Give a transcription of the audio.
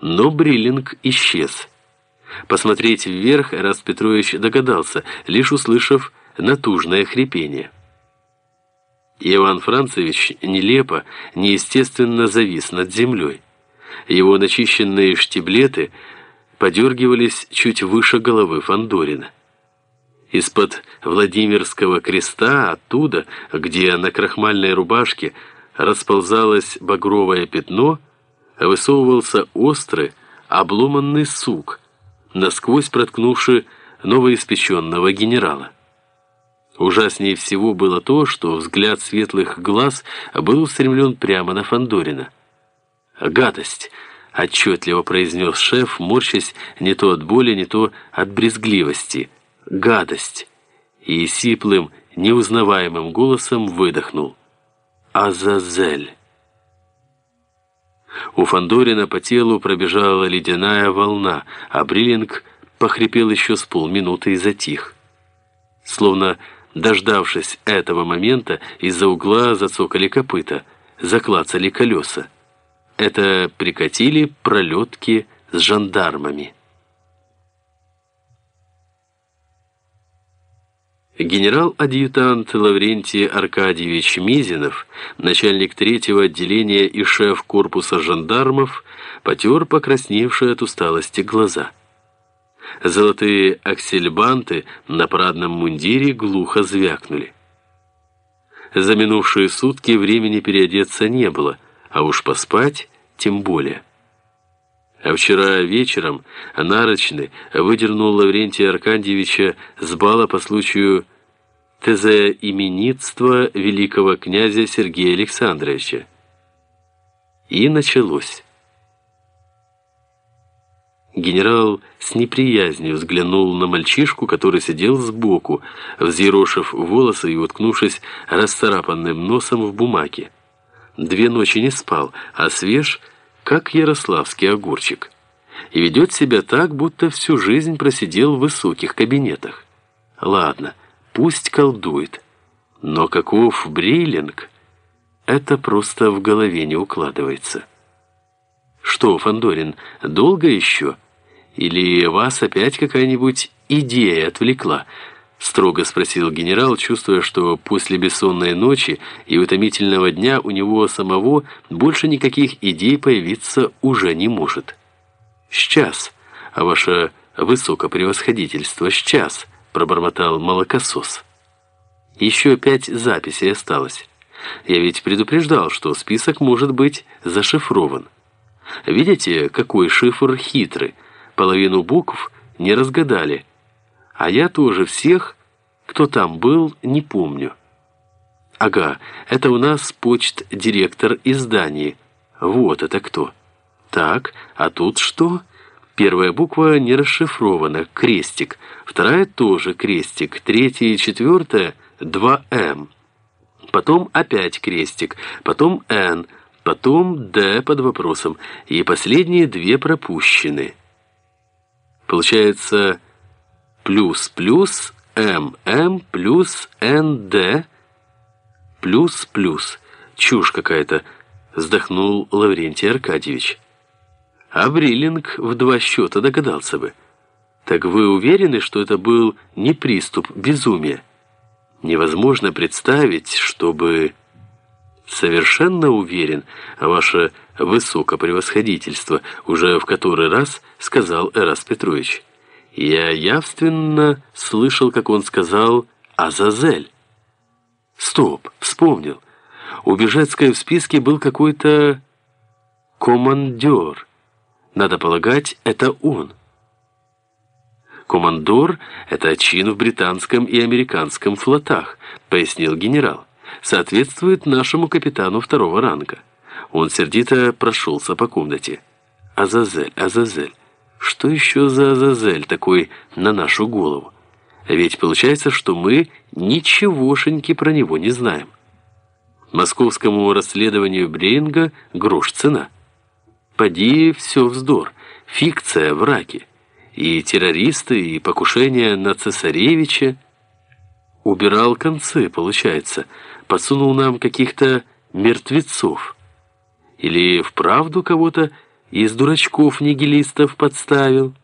Но Бриллинг исчез. Посмотреть вверх Эраст Петрович догадался, лишь услышав натужное хрипение. Иван Францевич нелепо, неестественно завис над землей. Его начищенные штиблеты подергивались чуть выше головы Фандорина. Из-под Владимирского креста, оттуда, где на крахмальной рубашке расползалось багровое пятно, высовывался острый, обломанный сук, насквозь проткнувший новоиспеченного генерала. Ужаснее всего было то, что взгляд светлых глаз был устремлен прямо на Фандорина. «Гадость!» — отчетливо произнес шеф, морщась не то от боли, не то от брезгливости. «Гадость!» И сиплым, неузнаваемым голосом выдохнул. «Азазель!» У Фандорина по телу пробежала ледяная волна, а Бриллинг похрипел еще с полминуты и затих. Словно Дождавшись этого момента, из-за угла зацокали копыта, заклацали колеса. Это прикатили пролетки с жандармами. Генерал-адъютант Лаврентий Аркадьевич Мизинов, начальник третьего отделения и шеф корпуса жандармов, потер покрасневшие от усталости глаза. Золотые аксельбанты на парадном мундире глухо звякнули. За минувшие сутки времени переодеться не было, а уж поспать тем более. А вчера вечером Нарочный выдернул Лаврентия Аркадьевича с бала по случаю тезоименитства великого князя Сергея Александровича. И началось. Генерал с неприязнью взглянул на мальчишку, который сидел сбоку, взъерошив волосы и уткнувшись расцарапанным носом в бумаге. Две ночи не спал, а свеж, как ярославский огурчик. И ведет себя так, будто всю жизнь просидел в высоких кабинетах. Ладно, пусть колдует. Но каков бриллинг, это просто в голове не укладывается. Что, Фандорин, долго еще? Или вас опять какая-нибудь идея отвлекла?» Строго спросил генерал, чувствуя, что после бессонной ночи и утомительного дня у него самого больше никаких идей появиться уже не может. «Сейчас, а ваше высокопревосходительство, сейчас», пробормотал молокосос. «Еще пять записей осталось. Я ведь предупреждал, что список может быть зашифрован. Видите, какой шифр хитрый?» половину букв не разгадали. А я тоже всех, кто там был, не помню. Ага, это у нас почт-директор издания. Вот это кто. Так, а тут что? Первая буква не расшифрована, крестик. Вторая тоже крестик. Третья и четвертая – 2М. Потом опять крестик. Потом Н. Потом Д под вопросом. И последние две пропущены. Получается плюс-плюс ММ плюс НД плюс-плюс. Чушь какая-то, вздохнул Лаврентий Аркадьевич. А Бриллинг в два счета догадался бы. Так вы уверены, что это был не приступ безумия? Невозможно представить, чтобы... Совершенно уверен, ваше высокопревосходительство, уже в который раз сказал Эрас Петрович. Я явственно слышал, как он сказал «Азазель». Стоп, вспомнил. У Бежецкой в списке был какой-то командер. Надо полагать, это он. Командор – это чин в британском и американском флотах, пояснил генерал. Соответствует нашему капитану второго ранга. Он сердито прошелся по комнате. «Азазель, Азазель, что еще за Азазель такой на нашу голову? Ведь получается, что мы ничегошеньки про него не знаем. Московскому расследованию Брейнга грош цена. Поди, все вздор, фикция, враки. И террористы, и покушение на цесаревича. Убирал концы, получается, подсунул нам каких-то мертвецов». Или вправду кого-то Из дурачков нигилистов подставил.